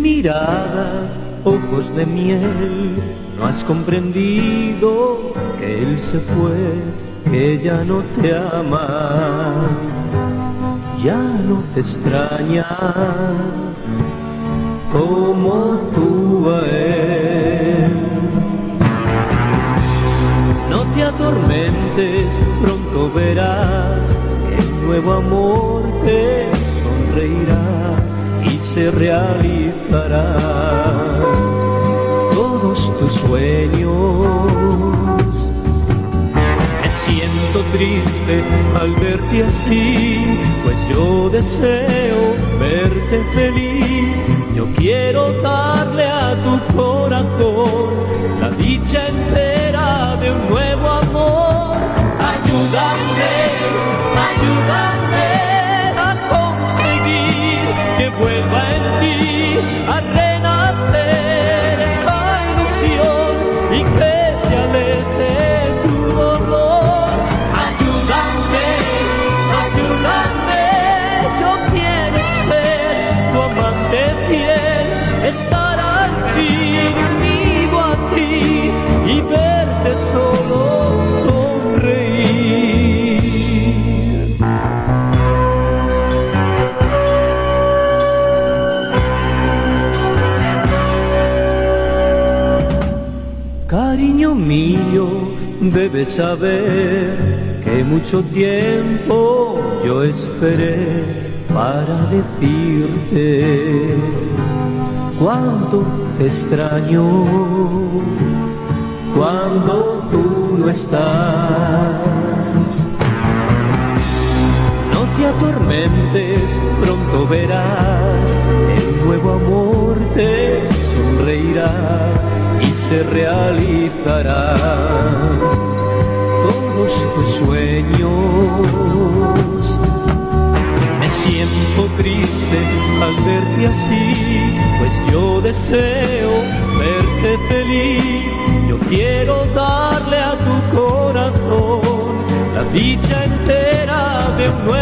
mirada, ojos de miel, no has comprendido que él se fue, que ya no te ama, ya no te extraña como tú a él. No te atormentes, pronto verás todos tus sueños. Me siento triste al verte así, pues yo deseo verte feliz. Yo quiero darle a tu corazón la dicha entera Cariño mío, debes saber que mucho tiempo yo esperé para decirte cuánto te extraño cuando tú no estás. No te atormentes, pronto verás el nuevo amor te sonreirá se realizará todos tus sueños. Me siento triste al verte así, pues yo deseo verte feliz. Yo quiero darle a tu corazón la dicha entera de un nuevo